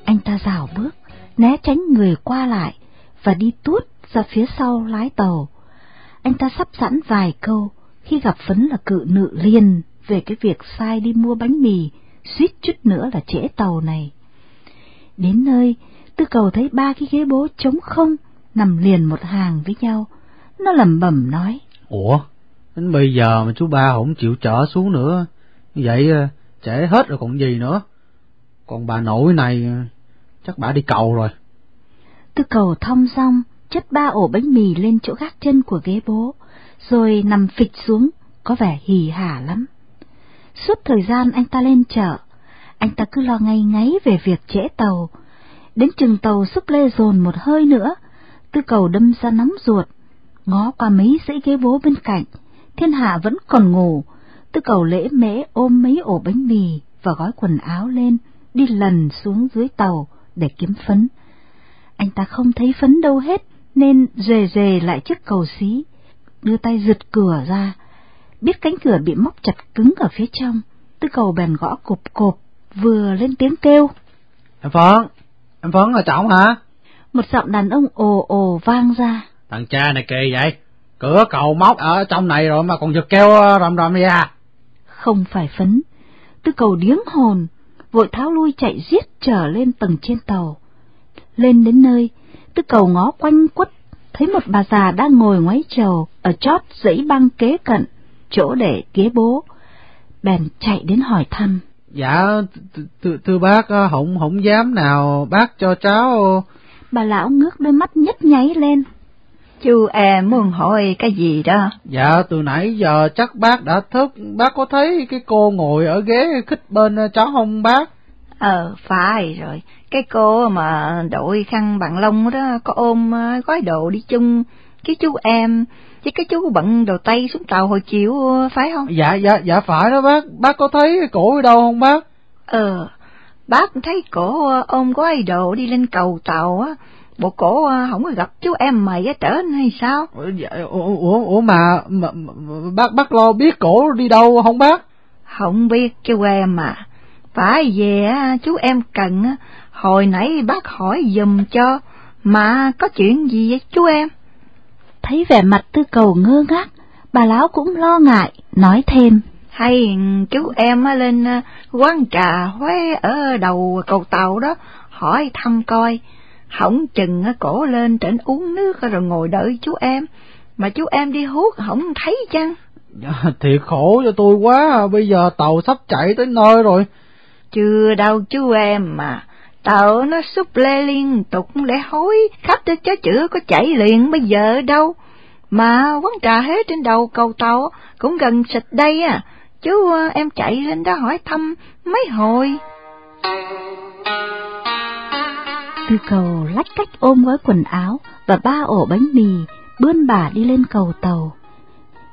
Anh ta rào bước, né tránh người qua lại và đi tuốt ra phía sau lái tàu. Anh ta sắp sẵn vài câu khi gặp Phấn là cự nữ liền về cái việc sai đi mua bánh mì, suýt chút nữa là trễ tàu này. Đến nơi, tư cầu thấy ba cái ghế bố trống không, nằm liền một hàng với nhau. Nó lẩm bẩm nói. Ủa, đến bây giờ mà chú ba không chịu trở xuống nữa, vậy ờ, trễ hết rồi còn gì nữa. Còn bà nội này chắc bà đi cầu rồi. Tư cầu thong xong, chất ba ổ bánh mì lên chỗ gác chân của ghế bố, rồi nằm phịch xuống, có vẻ hì hả lắm. Suốt thời gian anh ta lên chợ, anh ta cứ lo ngay ngáy về việc trễ tàu. Đến chừng tàu xúc lê dồn một hơi nữa, tư cầu đâm ra nóng ruột, ngó qua mấy dãy ghế bố bên cạnh, thiên hạ vẫn còn ngủ, tư cầu lễ mễ ôm mấy ổ bánh mì và gói quần áo lên, đi lần xuống dưới tàu để kiếm phấn. Anh ta không thấy phấn đâu hết, nên rề rề lại chiếc cầu xí, đưa tay giật cửa ra. Biết cánh cửa bị móc chặt cứng ở phía trong, tư cầu bèn gõ cộp cộp, vừa lên tiếng kêu. Em Phấn, em Phấn là trọng hả? Một giọng đàn ông ồ ồ vang ra. Thằng cha này kỳ vậy? Cửa cầu móc ở trong này rồi mà còn giật kêu ờ, rầm rầm vậy à? Không phải phấn, tư cầu điếng hồn, vội tháo lui chạy giết trở lên tầng trên tàu. Lên đến nơi, tư cầu ngó quanh quất, thấy một bà già đang ngồi ngoáy trầu ở chót dãy băng kế cận, chỗ để ghế bố. Bèn chạy đến hỏi thăm. Dạ, thưa, bác, ờ, không không dám nào bác cho cháu... Bà lão ngước đôi mắt nhấp nháy lên. Chú em muốn hỏi cái gì đó? Dạ, từ nãy giờ chắc bác đã thức, bác có thấy cái cô ngồi ở ghế khích bên cháu không bác? Ờ, phải rồi, cái cô mà đội khăn bằng lông đó có ôm ờ, gói đồ đi chung cái chú em với cái chú bận đồ tay xuống tàu hồi chiều ờ, phải không? Dạ, dạ, dạ phải đó bác, bác có thấy cổ ở đâu không bác? Ờ, bác thấy cổ ờ, ôm gói đồ đi lên cầu tàu á, bộ cổ không có gặp chú em mày ở trển hay sao? Dạ, ủa, ủa mà, mà, mà bác bác lo biết cổ đi đâu không bác? Không biết chú em mà, phải về chú em cần hồi nãy bác hỏi dùm cho, mà có chuyện gì vậy chú em? Thấy vẻ mặt tư cầu ngơ ngác, bà lão cũng lo ngại, nói thêm. Hay chú em lên quán trà Huế ở đầu cầu tàu đó, hỏi thăm coi, hỏng chừng cổ lên trển uống nước rồi ngồi đợi chú em, mà chú em đi hút không thấy chăng? Dạ, thiệt khổ cho tôi quá, bây giờ tàu sắp chạy tới nơi rồi. Chưa đâu chú em mà, tàu nó xúc lê liên tục để hối, khách tới chớ chữa có chạy liền bây giờ đâu. Mà quán trà hết trên đầu cầu tàu cũng gần xịt đây à, chú em chạy lên đó hỏi thăm mấy hồi. Tư cầu lách cách ôm gói quần áo và ba ổ bánh mì, bươn bà đi lên cầu tàu.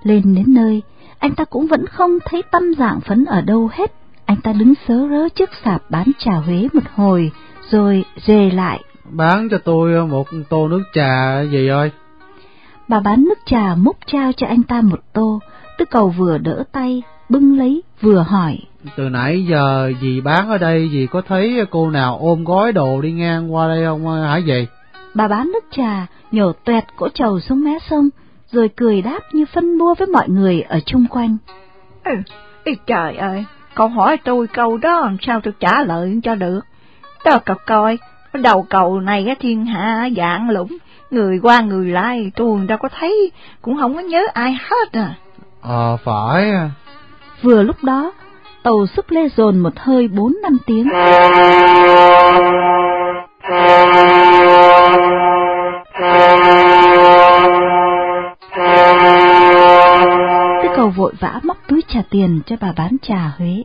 Lên đến nơi, anh ta cũng vẫn không thấy tâm dạng phấn ở đâu hết. Anh ta đứng sớ rớ trước sạp bán trà Huế một hồi, rồi rề lại. Bán cho tôi một tô nước trà gì ơi? Bà bán nước trà múc trao cho anh ta một tô, tư cầu vừa đỡ tay, bưng lấy, vừa hỏi. Từ nãy giờ dì bán ở đây, dì có thấy cô nào ôm gói đồ đi ngang qua đây không hả dì? Bà bán nước trà, nhổ tuẹt cỗ trầu xuống mé sông, rồi cười đáp như phân bua với mọi người ở chung quanh. Ừ, ý trời ơi, cậu hỏi tôi câu đó làm sao tôi trả lời cho được. Đó cậu coi, đầu cầu này thiên hạ dạng lũng, người qua người lại tôi đâu có thấy, cũng không có nhớ ai hết à. Ờ, phải. Vừa lúc đó, tàu sức lê dồn một hơi bốn năm tiếng. Tư cầu vội vã móc túi trả tiền cho bà bán trà Huế.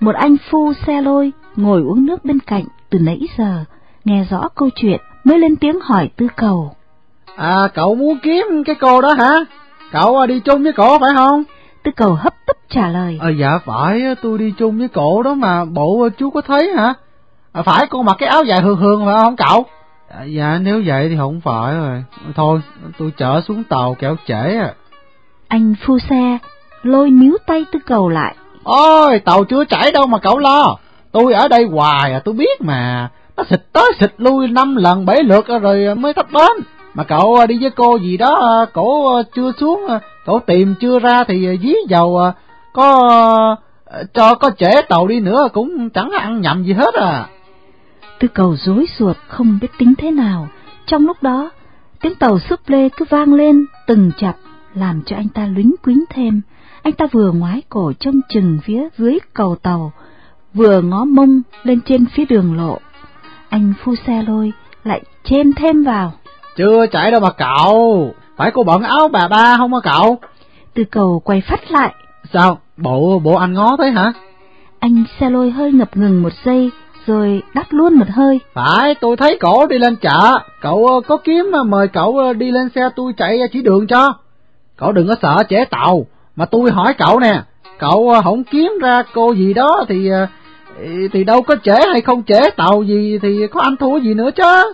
Một anh phu xe lôi ngồi uống nước bên cạnh từ nãy giờ, nghe rõ câu chuyện mới lên tiếng hỏi tư cầu. À, cậu muốn kiếm cái cô đó hả? Cậu đi chung với cổ phải không? Tư cầu hấp trả lời. À, dạ phải, tôi đi chung với cổ đó mà bộ chú có thấy hả? À, phải cô mặc cái áo dài hường hường phải không cậu? À, dạ nếu vậy thì không phải rồi. Thôi, tôi chở xuống tàu kéo trễ à. Anh phu xe lôi níu tay tư cầu lại. Ôi, tàu chưa chảy đâu mà cậu lo. Tôi ở đây hoài à, tôi biết mà. Nó xịt tới xịt lui năm lần bảy lượt rồi mới thấp bến. Mà cậu đi với cô gì đó, cổ chưa xuống, cậu tìm chưa ra thì dí dầu có cho có trễ tàu đi nữa cũng chẳng ăn nhầm gì hết à. Tư cầu rối ruột không biết tính thế nào. Trong lúc đó, tiếng tàu súp lê cứ vang lên từng chập làm cho anh ta lính quính thêm. Anh ta vừa ngoái cổ trông chừng phía dưới cầu tàu, vừa ngó mông lên trên phía đường lộ. Anh phu xe lôi lại chêm thêm vào. Chưa chạy đâu mà cậu, phải cô bận áo bà ba không hả cậu? Từ cầu quay phát lại. Sao, bộ bộ anh ngó thế hả? Anh xe lôi hơi ngập ngừng một giây, rồi đắt luôn một hơi. Phải, tôi thấy cổ đi lên chợ, cậu có kiếm mà mời cậu đi lên xe tôi chạy chỉ đường cho. Cậu đừng có sợ trễ tàu, mà tôi hỏi cậu nè, cậu không kiếm ra cô gì đó thì thì đâu có trễ hay không trễ tàu gì thì có ăn thua gì nữa chứ.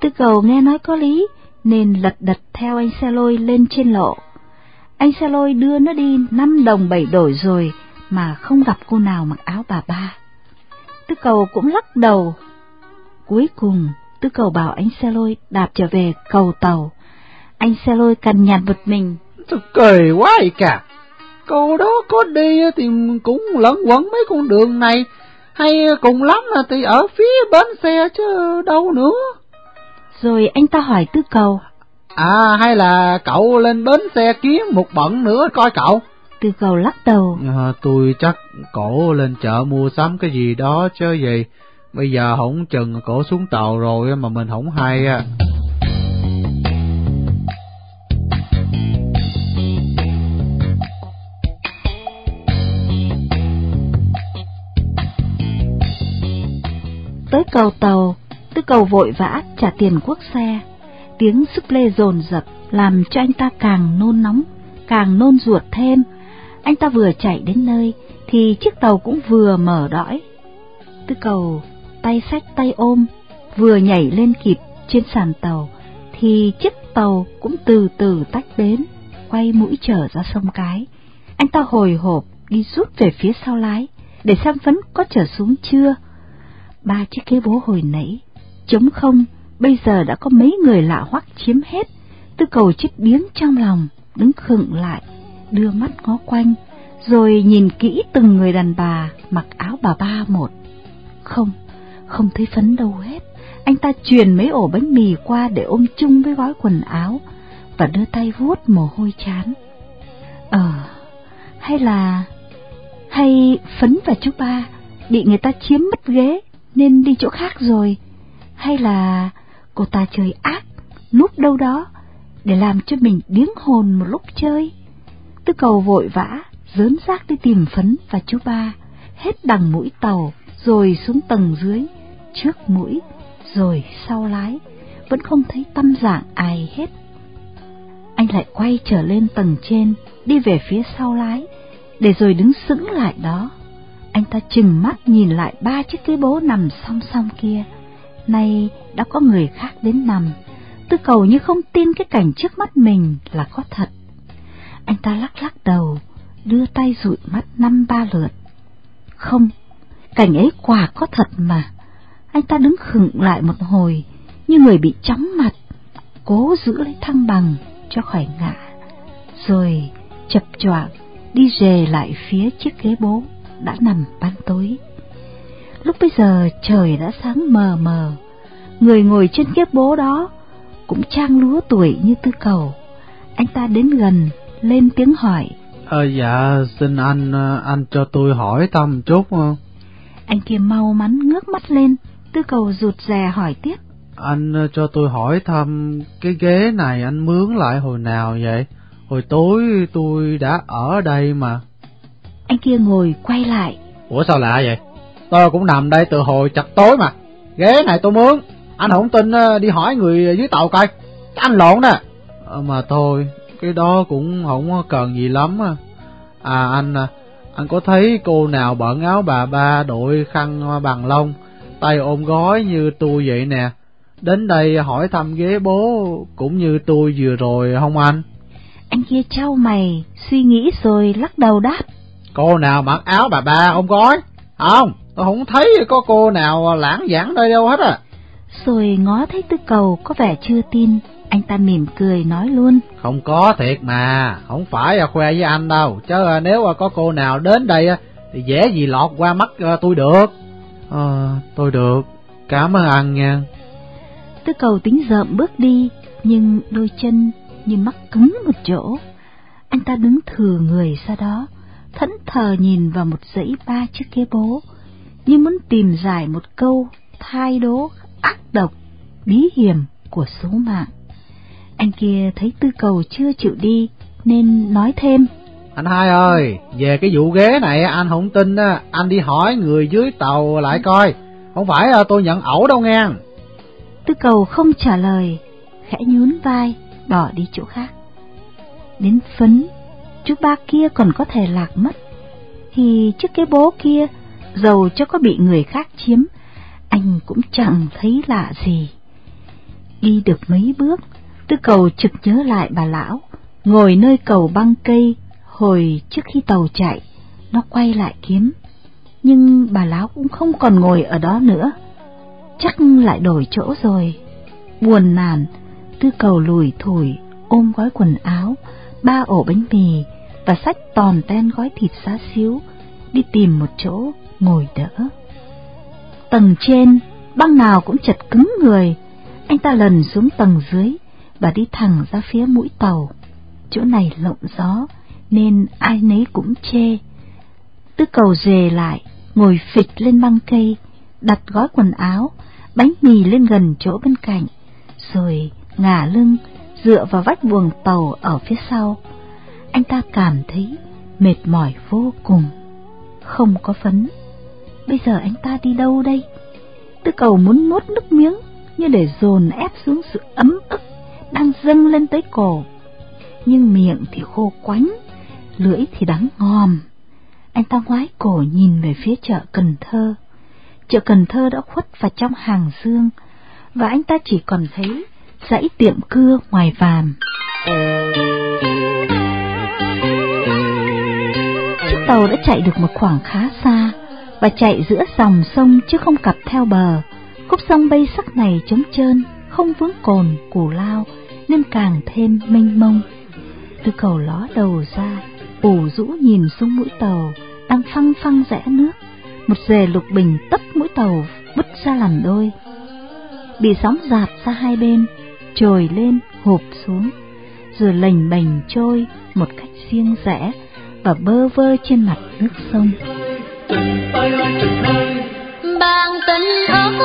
Tư cầu nghe nói có lý, nên lật đật theo anh xe lôi lên trên lộ. Anh xe lôi đưa nó đi năm đồng bảy đổi rồi, mà không gặp cô nào mặc áo bà ba. Tư cầu cũng lắc đầu. Cuối cùng, tư cầu bảo anh xe lôi đạp trở về cầu tàu. Anh xe lôi cằn nhằn một mình. Thật cười quá vậy cả. Cô đó có đi thì cũng lẫn quẩn mấy con đường này, hay cùng lắm là thì ở phía bến xe chứ đâu nữa. Rồi anh ta hỏi tư cầu. À hay là cậu lên bến xe kiếm một bận nữa coi cậu. Tư cầu lắc đầu. À, Tôi chắc cổ lên chợ mua sắm cái gì đó chứ gì. Bây giờ hổng chừng cổ xuống tàu rồi mà mình hổng hay à Tới cầu tàu, tư cầu vội vã trả tiền quốc xe. Tiếng súp lê dồn dập làm cho anh ta càng nôn nóng, càng nôn ruột thêm. Anh ta vừa chạy đến nơi thì chiếc tàu cũng vừa mở đõi. Tư cầu tay sách tay ôm, vừa nhảy lên kịp trên sàn tàu thì chiếc tàu cũng từ từ tách bến, quay mũi trở ra sông cái. Anh ta hồi hộp đi rút về phía sau lái, để xem phấn có trở xuống chưa. Ba chiếc ghế bố hồi nãy, trống không, bây giờ đã có mấy người lạ hoắc chiếm hết. Tư cầu chết biếng trong lòng, đứng khựng lại, đưa mắt ngó quanh, rồi nhìn kỹ từng người đàn bà mặc áo bà ba một. Không, không thấy phấn đâu hết. Anh ta truyền mấy ổ bánh mì qua để ôm chung với gói quần áo và đưa tay vuốt mồ hôi chán. Ờ, hay là... Hay Phấn và chú ba bị người ta chiếm mất ghế nên đi chỗ khác rồi? Hay là cô ta chơi ác, núp đâu đó để làm cho mình điếng hồn một lúc chơi? Tư cầu vội vã, dớn rác đi tìm Phấn và chú ba, hết đằng mũi tàu rồi xuống tầng dưới, trước mũi, rồi sau lái, vẫn không thấy tâm dạng ai hết. Anh lại quay trở lên tầng trên, đi về phía sau lái, để rồi đứng sững lại đó. Anh ta chừng mắt nhìn lại ba chiếc ghế bố nằm song song kia, nay đã có người khác đến nằm. Tư cầu như không tin cái cảnh trước mắt mình là có thật. Anh ta lắc lắc đầu, đưa tay dụi mắt năm ba lượt. Không, cảnh ấy quả có thật mà. Anh ta đứng khựng lại một hồi, như người bị chóng mặt, cố giữ lấy thăng bằng cho khỏi ngã, rồi chập choạng đi rề lại phía chiếc ghế bố đã nằm ban tối. Lúc bây giờ trời đã sáng mờ mờ, người ngồi trên chiếc bố đó cũng trang lúa tuổi như tư cầu. Anh ta đến gần, lên tiếng hỏi. Ờ dạ, xin anh, anh cho tôi hỏi thăm chút không? Anh kia mau mắn ngước mắt lên, tư cầu rụt rè hỏi tiếp. Anh cho tôi hỏi thăm cái ghế này anh mướn lại hồi nào vậy? Hồi tối tôi đã ở đây mà. Anh kia ngồi quay lại. Ủa sao lạ vậy? Tôi cũng nằm đây từ hồi chặt tối mà. Ghế này tôi mướn. Anh không tin ờ, đi hỏi người dưới tàu coi. Anh lộn nè. À, mà thôi, cái đó cũng không cần gì lắm à. À anh à, anh có thấy cô nào bận áo bà ba đội khăn bằng lông, tay ôm gói như tôi vậy nè. Đến đây hỏi thăm ghế bố cũng như tôi vừa rồi không anh? Anh kia trao mày, suy nghĩ rồi lắc đầu đáp. Cô nào mặc áo bà ba ôm gói? Không, tôi không thấy có cô nào lãng giảng đây đâu hết à. Rồi ngó thấy tư cầu có vẻ chưa tin, anh ta mỉm cười nói luôn. Không có thiệt mà, không phải khoe với anh đâu, chứ nếu có cô nào đến đây thì dễ gì lọt qua mắt tôi được. Ờ, tôi được, cảm ơn anh nha. Tư cầu tính rợm bước đi, nhưng đôi chân như mắc cứng một chỗ. Anh ta đứng thừa người ra đó, thẫn thờ nhìn vào một dãy ba chiếc ghế bố, như muốn tìm giải một câu thai đố ác độc, bí hiểm của số mạng. Anh kia thấy tư cầu chưa chịu đi, nên nói thêm. Anh hai ơi, về cái vụ ghế này anh không tin, anh đi hỏi người dưới tàu lại coi, không phải tôi nhận ẩu đâu nghe. Tư cầu không trả lời, khẽ nhún vai, bỏ đi chỗ khác. Đến phấn, chú ba kia còn có thể lạc mất, thì chiếc cái bố kia, dầu cho có bị người khác chiếm, anh cũng chẳng thấy lạ gì. Đi được mấy bước, tư cầu trực nhớ lại bà lão, ngồi nơi cầu băng cây, hồi trước khi tàu chạy, nó quay lại kiếm. Nhưng bà lão cũng không còn ngồi ở đó nữa, chắc lại đổi chỗ rồi. Buồn nản, tư cầu lùi thủi, ôm gói quần áo, ba ổ bánh mì và sách tòn ten gói thịt xá xíu, đi tìm một chỗ ngồi đỡ. Tầng trên, băng nào cũng chật cứng người, anh ta lần xuống tầng dưới và đi thẳng ra phía mũi tàu. Chỗ này lộng gió, nên ai nấy cũng chê. Tư cầu dề lại, ngồi phịch lên băng cây, đặt gói quần áo, bánh mì lên gần chỗ bên cạnh, rồi ngả lưng, dựa vào vách buồng tàu ở phía sau. Anh ta cảm thấy mệt mỏi vô cùng, không có phấn. Bây giờ anh ta đi đâu đây? Tư cầu muốn nuốt nước miếng như để dồn ép xuống sự ấm ức đang dâng lên tới cổ. Nhưng miệng thì khô quánh, lưỡi thì đắng ngòm. Anh ta ngoái cổ nhìn về phía chợ Cần Thơ. Chợ Cần Thơ đã khuất vào trong hàng dương, và anh ta chỉ còn thấy dãy tiệm cưa ngoài vàm. Chiếc tàu đã chạy được một khoảng khá xa, và chạy giữa dòng sông chứ không cặp theo bờ. Khúc sông bay sắc này trống trơn, không vướng cồn, củ lao, nên càng thêm mênh mông. Tư cầu ló đầu ra, ủ rũ nhìn xuống mũi tàu, đang phăng phăng rẽ nước. Một dề lục bình tấp mũi tàu bứt ra làm đôi. Bị sóng dạt ra hai bên, trồi lên, hộp xuống, rồi lềnh bềnh trôi một cách riêng rẽ và bơ vơ trên mặt nước sông. Bàn tình ấm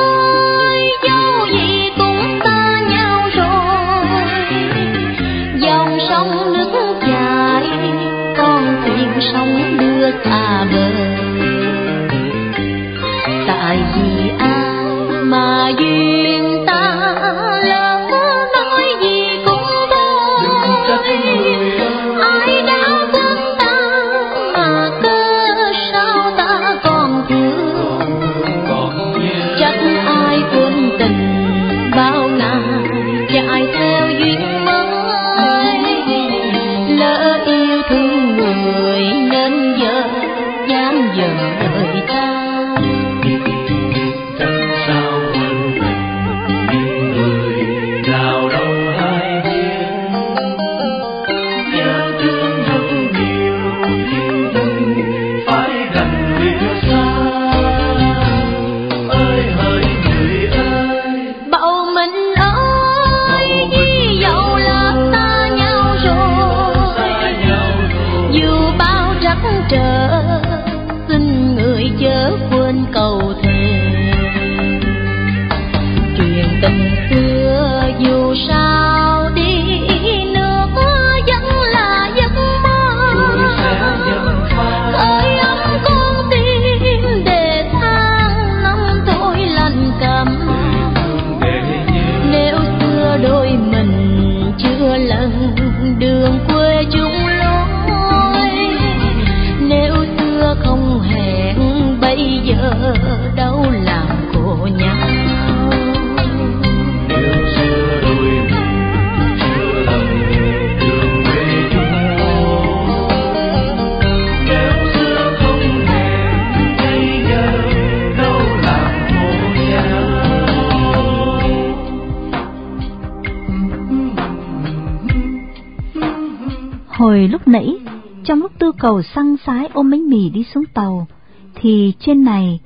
tàu, thì trên này,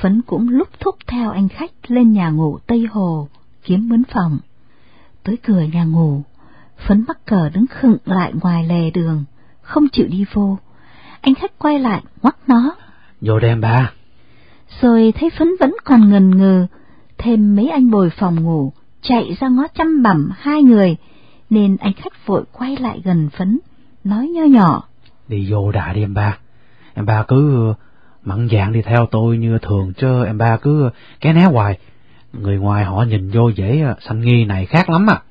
Phấn cũng lúc thúc theo anh khách lên nhà ngủ Tây Hồ, kiếm mướn phòng. Tới cửa nhà ngủ, Phấn mắc cờ đứng khựng lại ngoài lề đường, không chịu đi vô. Anh khách quay lại ngoắc nó, Vô đem ba. rồi thấy Phấn vẫn còn ngần ngừ, thêm mấy anh bồi phòng ngủ, chạy ra ngó chăm bẩm hai người, nên anh khách vội quay lại gần Phấn, nói nho nhỏ. Đi vô đại đi em ba. Em ba cứ mặn dạng đi theo tôi như thường chứ em ba cứ ké né hoài. Người ngoài họ nhìn vô dễ sanh nghi này khác lắm à.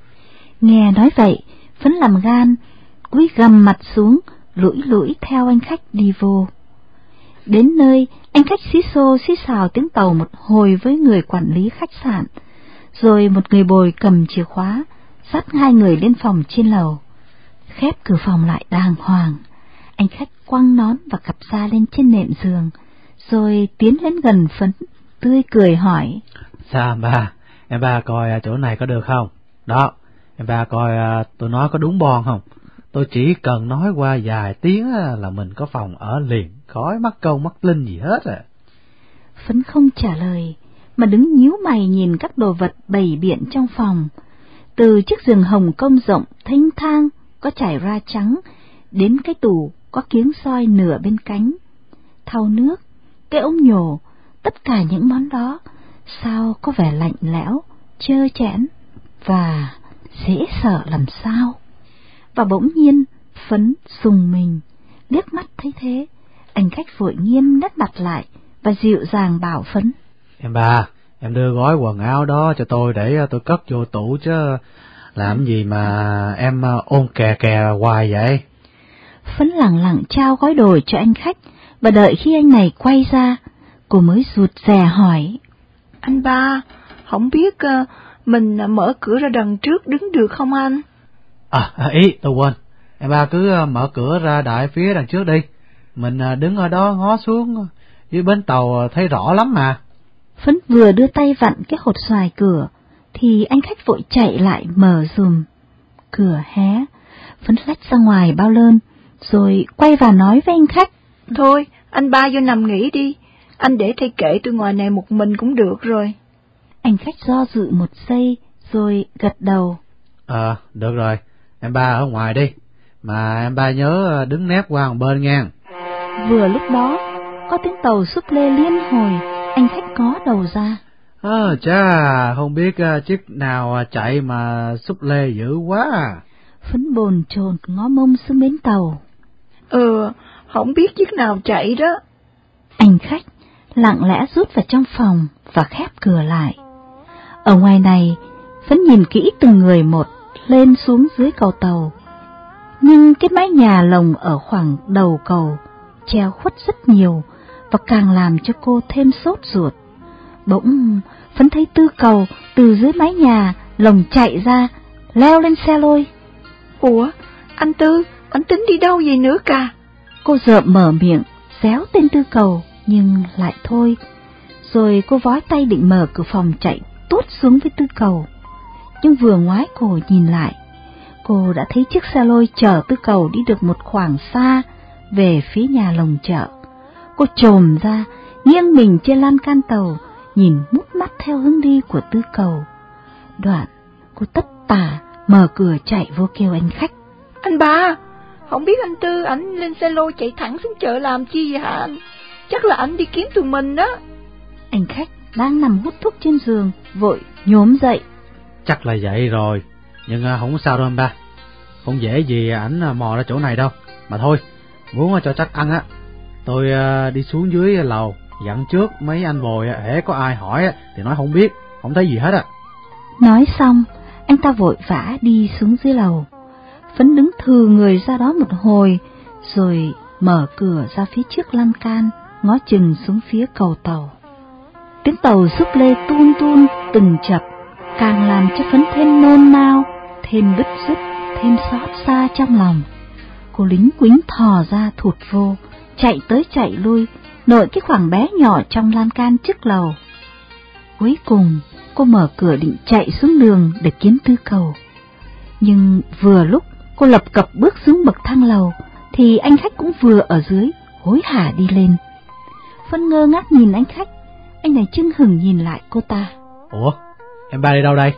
Nghe nói vậy, Phấn làm gan, quý gầm mặt xuống, lủi lủi theo anh khách đi vô. Đến nơi, anh khách xí xô xí xào tiếng tàu một hồi với người quản lý khách sạn, rồi một người bồi cầm chìa khóa, dắt hai người lên phòng trên lầu. Khép cửa phòng lại đàng hoàng, anh khách quăng nón và cặp da lên trên nệm giường, rồi tiến đến gần Phấn, tươi cười hỏi. Sao em ba? Em ba coi à, chỗ này có được không? Đó, em ba coi à, tôi nói có đúng bon không? Tôi chỉ cần nói qua vài tiếng á, là mình có phòng ở liền, khỏi mắc câu mắc linh gì hết à. Phấn không trả lời, mà đứng nhíu mày nhìn các đồ vật bày biện trong phòng. Từ chiếc giường hồng công rộng, thanh thang, có trải ra trắng, đến cái tủ có kiếng soi nửa bên cánh. Thau nước, cái ống nhổ, tất cả những món đó, sao có vẻ lạnh lẽo, trơ chẽn, và dễ sợ làm sao. Và bỗng nhiên, Phấn sùng mình, liếc mắt thấy thế, anh khách vội nghiêm nét mặt lại và dịu dàng bảo Phấn. Em ba, em đưa gói quần áo đó cho tôi để à, tôi cất vô tủ chứ làm gì mà em à, ôn kè kè hoài vậy? Phấn lặng lặng trao gói đồ cho anh khách, và đợi khi anh này quay ra, cô mới rụt rè hỏi. Anh ba, không biết uh, mình mở cửa ra đằng trước đứng được không anh? À, ý, tôi quên. Em ba cứ mở cửa ra đại phía đằng trước đi. Mình đứng ở đó ngó xuống dưới bến tàu thấy rõ lắm mà. Phấn vừa đưa tay vặn cái hột xoài cửa, thì anh khách vội chạy lại mở dùm. Cửa hé, Phấn lách ra ngoài bao lơn, rồi quay vào nói với anh khách. Thôi, anh ba vô nằm nghỉ đi, anh để thầy kệ tôi ngoài này một mình cũng được rồi. Anh khách do dự một giây, rồi gật đầu. Ờ, được rồi, em ba ở ngoài đi, mà em ba nhớ đứng nép qua một bên nha. Vừa lúc đó, có tiếng tàu súp lê liên hồi, anh khách có đầu ra. Ờ, à, cha, không biết uh, chiếc nào chạy mà súp lê dữ quá à. Phấn bồn chồn ngó mông xuống bến tàu. Ừ, không biết chiếc nào chạy đó. Anh khách lặng lẽ rút vào trong phòng và khép cửa lại. Ở ngoài này, Phấn nhìn kỹ từng người một lên xuống dưới cầu tàu. Nhưng cái mái nhà lồng ở khoảng đầu cầu treo khuất rất nhiều và càng làm cho cô thêm sốt ruột. Bỗng Phấn thấy tư cầu từ dưới mái nhà lồng chạy ra, leo lên xe lôi. Ủa, anh Tư, anh tính đi đâu vậy nữa cả? Cô dợm mở miệng, xéo tên tư cầu, nhưng lại thôi. Rồi cô vói tay định mở cửa phòng chạy tuốt xuống với tư cầu. Nhưng vừa ngoái cổ nhìn lại, cô đã thấy chiếc xe lôi chở tư cầu đi được một khoảng xa về phía nhà lồng chợ. Cô trồm ra, nghiêng mình trên lan can tàu, nhìn mút mắt theo hướng đi của tư cầu. Đoạn, cô tất tả mở cửa chạy vô kêu anh khách. Anh ba, không biết anh Tư ảnh lên xe lô chạy thẳng xuống chợ làm chi vậy hả anh? Chắc là ảnh đi kiếm tụi mình đó. Anh khách đang nằm hút thuốc trên giường, vội nhốm dậy. Chắc là vậy rồi, nhưng à, không có sao đâu anh ba. Không dễ gì ảnh à, mò ra chỗ này đâu. Mà thôi, muốn cho chắc ăn á, tôi à, đi xuống dưới lầu, dặn trước mấy anh bồi, hễ có ai hỏi thì nói không biết, không thấy gì hết à. Nói xong, anh ta vội vã đi xuống dưới lầu. Phấn đứng thừ người ra đó một hồi, rồi mở cửa ra phía trước lan can, ngó chừng xuống phía cầu tàu. Tiếng tàu giúp lê tuôn tuôn từng chập, càng làm cho Phấn thêm nôn nao, thêm bứt rứt, thêm xót xa trong lòng. Cô lính quính thò ra thụt vô, chạy tới chạy lui, nội cái khoảng bé nhỏ trong lan can trước lầu. Cuối cùng, cô mở cửa định chạy xuống đường để kiếm tư cầu. Nhưng vừa lúc cô lập cập bước xuống bậc thang lầu, thì anh khách cũng vừa ở dưới, hối hả đi lên. Phân ngơ ngác nhìn anh khách, anh này chưng hừng nhìn lại cô ta. Ủa, em ba đi đâu đây?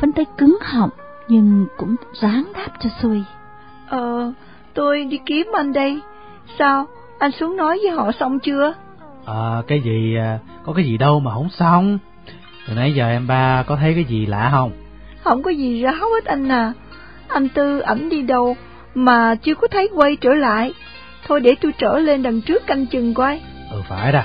Phân tay cứng họng, nhưng cũng dáng đáp cho xuôi. Ờ, tôi đi kiếm anh đây. Sao, anh xuống nói với họ xong chưa? À, cái gì, có cái gì đâu mà không xong. Từ nãy giờ em ba có thấy cái gì lạ không? Không có gì ráo hết anh à. Anh Tư ảnh đi đâu mà chưa có thấy quay trở lại. Thôi để tôi trở lên đằng trước canh chừng coi. Ừ phải đó.